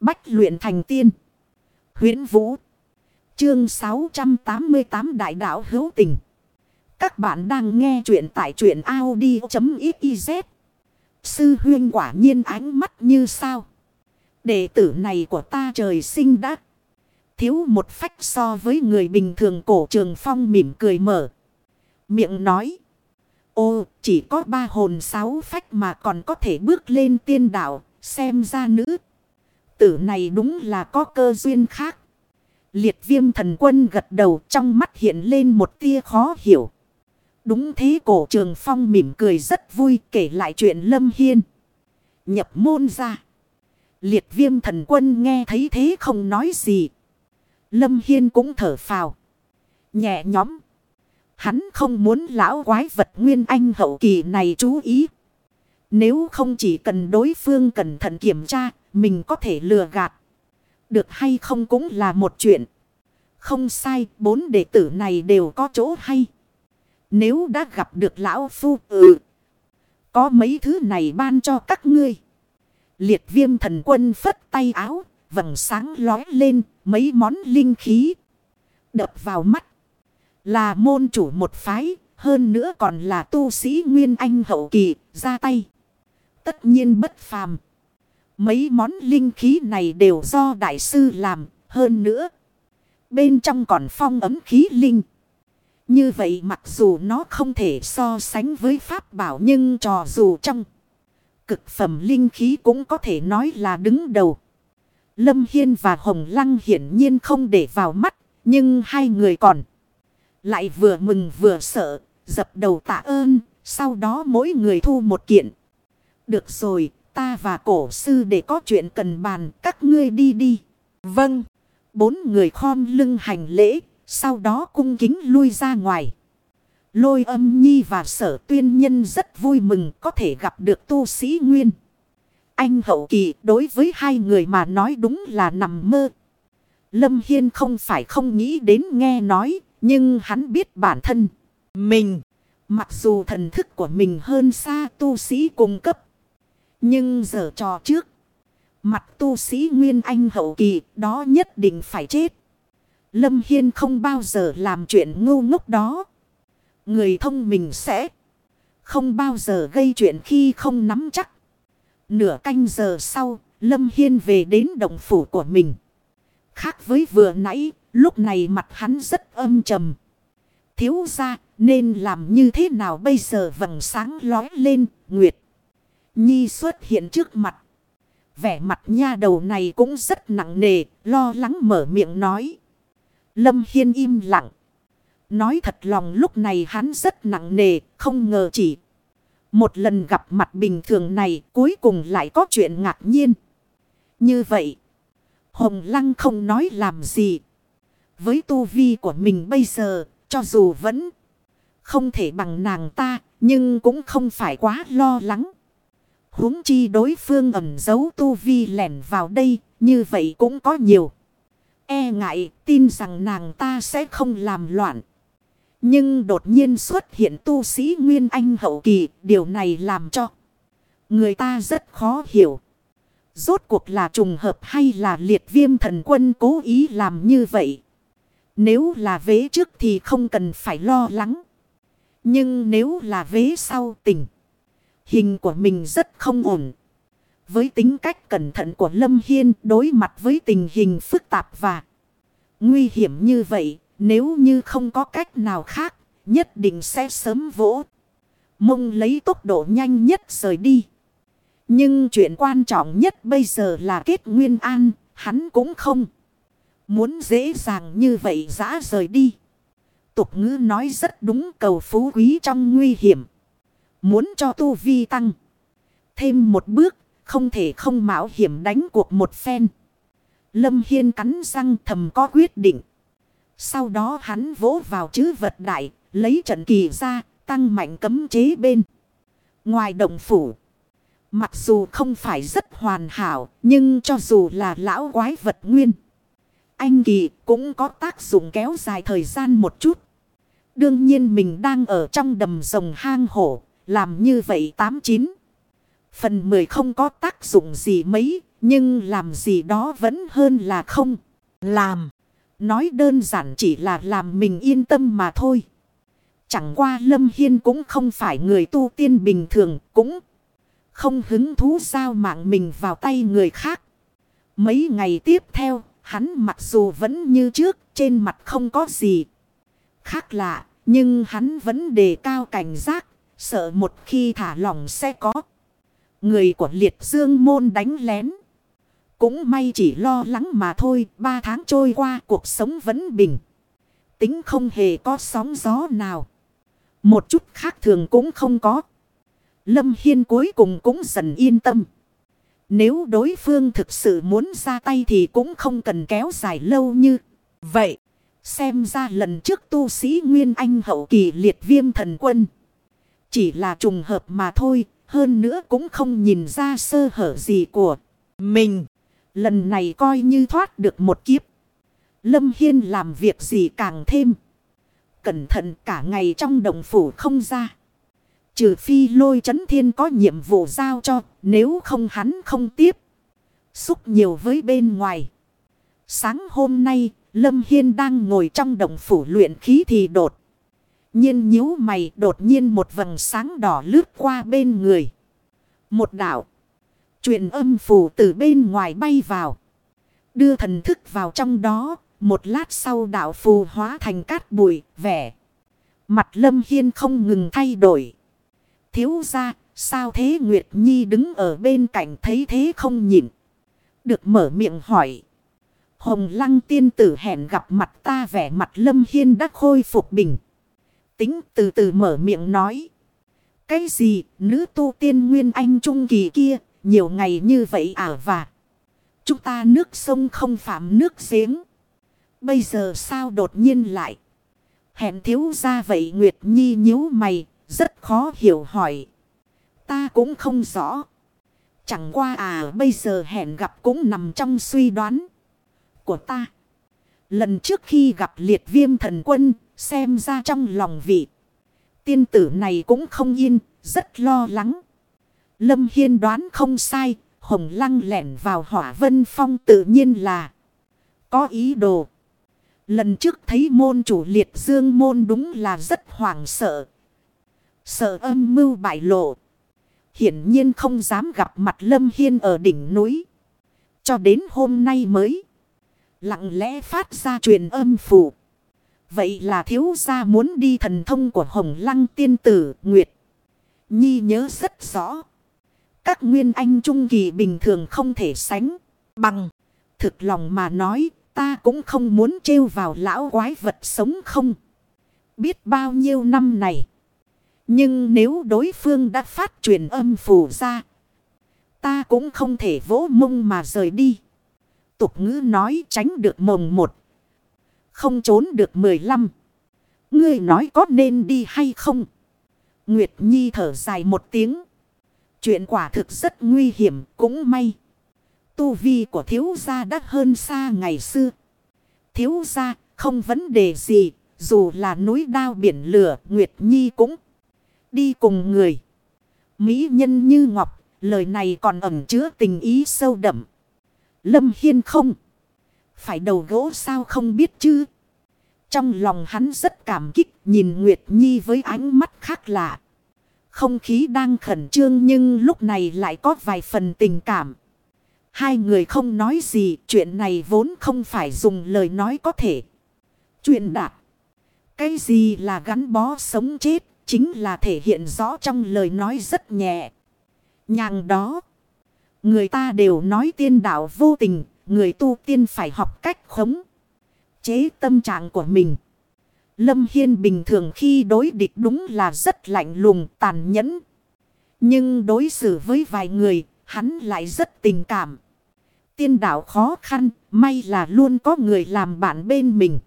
Bách luyện thành tiên. huyễn Vũ. Chương 688 Đại đạo hữu tình. Các bạn đang nghe truyện tại truyện Audi.xyz. Sư huyên quả nhiên ánh mắt như sao. Đệ tử này của ta trời sinh đã. Thiếu một phách so với người bình thường cổ trường phong mỉm cười mở. Miệng nói. Ô, chỉ có ba hồn sáu phách mà còn có thể bước lên tiên đạo. Xem ra nữ. Tử này đúng là có cơ duyên khác. Liệt viêm thần quân gật đầu trong mắt hiện lên một tia khó hiểu. Đúng thế cổ trường phong mỉm cười rất vui kể lại chuyện Lâm Hiên. Nhập môn ra. Liệt viêm thần quân nghe thấy thế không nói gì. Lâm Hiên cũng thở phào. Nhẹ nhóm. Hắn không muốn lão quái vật nguyên anh hậu kỳ này chú ý. Nếu không chỉ cần đối phương cẩn thận kiểm tra, mình có thể lừa gạt. Được hay không cũng là một chuyện. Không sai, bốn đệ tử này đều có chỗ hay. Nếu đã gặp được lão phu ừ. Có mấy thứ này ban cho các ngươi. Liệt viêm thần quân phất tay áo. Vầng sáng lói lên mấy món linh khí. Đập vào mắt. Là môn chủ một phái. Hơn nữa còn là tu sĩ Nguyên Anh hậu kỳ ra tay. Tất nhiên bất phàm. Mấy món linh khí này đều do đại sư làm. Hơn nữa. Bên trong còn phong ấm khí linh. Như vậy mặc dù nó không thể so sánh với pháp bảo nhưng trò dù trong cực phẩm linh khí cũng có thể nói là đứng đầu. Lâm Hiên và Hồng Lăng hiển nhiên không để vào mắt, nhưng hai người còn lại vừa mừng vừa sợ, dập đầu tạ ơn, sau đó mỗi người thu một kiện. Được rồi, ta và cổ sư để có chuyện cần bàn, các ngươi đi đi. Vâng, bốn người khom lưng hành lễ, sau đó cung kính lui ra ngoài. Lôi âm nhi và sở tuyên nhân rất vui mừng có thể gặp được tu sĩ nguyên. Anh hậu kỳ đối với hai người mà nói đúng là nằm mơ. Lâm Hiên không phải không nghĩ đến nghe nói, nhưng hắn biết bản thân. Mình, mặc dù thần thức của mình hơn xa tu sĩ cung cấp. Nhưng giờ trò trước, mặt tu sĩ Nguyên Anh hậu kỳ đó nhất định phải chết. Lâm Hiên không bao giờ làm chuyện ngu ngốc đó. Người thông minh sẽ không bao giờ gây chuyện khi không nắm chắc. Nửa canh giờ sau, Lâm Hiên về đến đồng phủ của mình. Khác với vừa nãy, lúc này mặt hắn rất âm trầm. Thiếu ra, nên làm như thế nào bây giờ vầng sáng lói lên, Nguyệt. Nhi xuất hiện trước mặt. Vẻ mặt nha đầu này cũng rất nặng nề, lo lắng mở miệng nói. Lâm Hiên im lặng. Nói thật lòng lúc này hắn rất nặng nề, không ngờ chỉ. Một lần gặp mặt bình thường này cuối cùng lại có chuyện ngạc nhiên. Như vậy, Hồng Lăng không nói làm gì. Với tu vi của mình bây giờ, cho dù vẫn không thể bằng nàng ta, nhưng cũng không phải quá lo lắng huống chi đối phương ẩn giấu tu vi lẻn vào đây, như vậy cũng có nhiều. E ngại tin rằng nàng ta sẽ không làm loạn. Nhưng đột nhiên xuất hiện tu sĩ Nguyên Anh hậu kỳ. Điều này làm cho người ta rất khó hiểu. Rốt cuộc là trùng hợp hay là liệt viêm thần quân cố ý làm như vậy. Nếu là vế trước thì không cần phải lo lắng. Nhưng nếu là vế sau tình. Hình của mình rất không ổn. Với tính cách cẩn thận của Lâm Hiên đối mặt với tình hình phức tạp và nguy hiểm như vậy, nếu như không có cách nào khác, nhất định sẽ sớm vỗ. Mông lấy tốc độ nhanh nhất rời đi. Nhưng chuyện quan trọng nhất bây giờ là kết nguyên an, hắn cũng không. Muốn dễ dàng như vậy giã rời đi. Tục ngữ nói rất đúng cầu phú quý trong nguy hiểm. Muốn cho tu vi tăng. Thêm một bước, không thể không mạo hiểm đánh cuộc một phen. Lâm Hiên cắn răng thầm có quyết định. Sau đó hắn vỗ vào chữ vật đại, lấy trận kỳ ra, tăng mạnh cấm chế bên. Ngoài động phủ, mặc dù không phải rất hoàn hảo, nhưng cho dù là lão quái vật nguyên, anh kỳ cũng có tác dụng kéo dài thời gian một chút. Đương nhiên mình đang ở trong đầm rồng hang hổ, làm như vậy tám chín Phần 10 không có tác dụng gì mấy, Nhưng làm gì đó vẫn hơn là không. Làm. Nói đơn giản chỉ là làm mình yên tâm mà thôi. Chẳng qua Lâm Hiên cũng không phải người tu tiên bình thường. Cũng không hứng thú sao mạng mình vào tay người khác. Mấy ngày tiếp theo, hắn mặc dù vẫn như trước, trên mặt không có gì. Khác lạ, nhưng hắn vẫn đề cao cảnh giác, sợ một khi thả lỏng sẽ có. Người của liệt dương môn đánh lén. Cũng may chỉ lo lắng mà thôi, ba tháng trôi qua cuộc sống vẫn bình. Tính không hề có sóng gió nào. Một chút khác thường cũng không có. Lâm Hiên cuối cùng cũng dần yên tâm. Nếu đối phương thực sự muốn ra tay thì cũng không cần kéo dài lâu như vậy. Xem ra lần trước tu sĩ Nguyên Anh hậu kỳ liệt viêm thần quân. Chỉ là trùng hợp mà thôi, hơn nữa cũng không nhìn ra sơ hở gì của mình. Lần này coi như thoát được một kiếp. Lâm Hiên làm việc gì càng thêm. Cẩn thận cả ngày trong đồng phủ không ra. Trừ phi lôi chấn thiên có nhiệm vụ giao cho, nếu không hắn không tiếp. Xúc nhiều với bên ngoài. Sáng hôm nay, Lâm Hiên đang ngồi trong đồng phủ luyện khí thì đột nhiên nhíu mày đột nhiên một vầng sáng đỏ lướt qua bên người. Một đảo. Truyền âm phù từ bên ngoài bay vào. Đưa thần thức vào trong đó. Một lát sau đảo phù hóa thành cát bụi, vẻ. Mặt Lâm Hiên không ngừng thay đổi. Thiếu ra, sao thế Nguyệt Nhi đứng ở bên cạnh thấy thế không nhịn. Được mở miệng hỏi. Hồng lăng tiên tử hẹn gặp mặt ta vẻ mặt Lâm Hiên đã khôi phục bình. Tính từ từ mở miệng nói. Cái gì nữ tu tiên nguyên anh trung kỳ kia nhiều ngày như vậy à và. Chúng ta nước sông không phạm nước giếng. Bây giờ sao đột nhiên lại. Hẹn thiếu ra vậy Nguyệt Nhi nhíu mày rất khó hiểu hỏi. Ta cũng không rõ. Chẳng qua à bây giờ hẹn gặp cũng nằm trong suy đoán của ta. Lần trước khi gặp liệt viêm thần quân, xem ra trong lòng vị. Tiên tử này cũng không yên, rất lo lắng. Lâm Hiên đoán không sai, hồng lăng lẻn vào hỏa vân phong tự nhiên là có ý đồ. Lần trước thấy môn chủ liệt dương môn đúng là rất hoảng sợ, Sợ âm mưu bại lộ. Hiển nhiên không dám gặp mặt Lâm Hiên ở đỉnh núi. Cho đến hôm nay mới. Lặng lẽ phát ra truyền âm phù. Vậy là thiếu gia muốn đi thần thông của Hồng Lăng tiên tử, Nguyệt. Nhi nhớ rất rõ. Các nguyên anh trung kỳ bình thường không thể sánh. Bằng. Thực lòng mà nói, ta cũng không muốn trêu vào lão quái vật sống không. Biết bao nhiêu năm này. Nhưng nếu đối phương đã phát truyền âm phù ra. Ta cũng không thể vỗ mông mà rời đi. Tục ngữ nói tránh được mồng một. Không trốn được mười lăm. Ngươi nói có nên đi hay không? Nguyệt Nhi thở dài một tiếng. Chuyện quả thực rất nguy hiểm cũng may. Tu vi của thiếu gia đã hơn xa ngày xưa. Thiếu gia không vấn đề gì. Dù là núi đao biển lửa Nguyệt Nhi cũng đi cùng người. Mỹ nhân như ngọc, lời này còn ẩn chứa tình ý sâu đậm. Lâm Hiên không. Phải đầu gỗ sao không biết chứ. Trong lòng hắn rất cảm kích nhìn Nguyệt Nhi với ánh mắt khác lạ. Không khí đang khẩn trương nhưng lúc này lại có vài phần tình cảm. Hai người không nói gì, chuyện này vốn không phải dùng lời nói có thể. Chuyện đạt. Cái gì là gắn bó sống chết, chính là thể hiện rõ trong lời nói rất nhẹ. Nhàng đó, người ta đều nói tiên đạo vô tình, người tu tiên phải học cách khống. Chế tâm trạng của mình. Lâm Hiên bình thường khi đối địch đúng là rất lạnh lùng, tàn nhẫn. Nhưng đối xử với vài người, hắn lại rất tình cảm. Tiên đạo khó khăn, may là luôn có người làm bạn bên mình.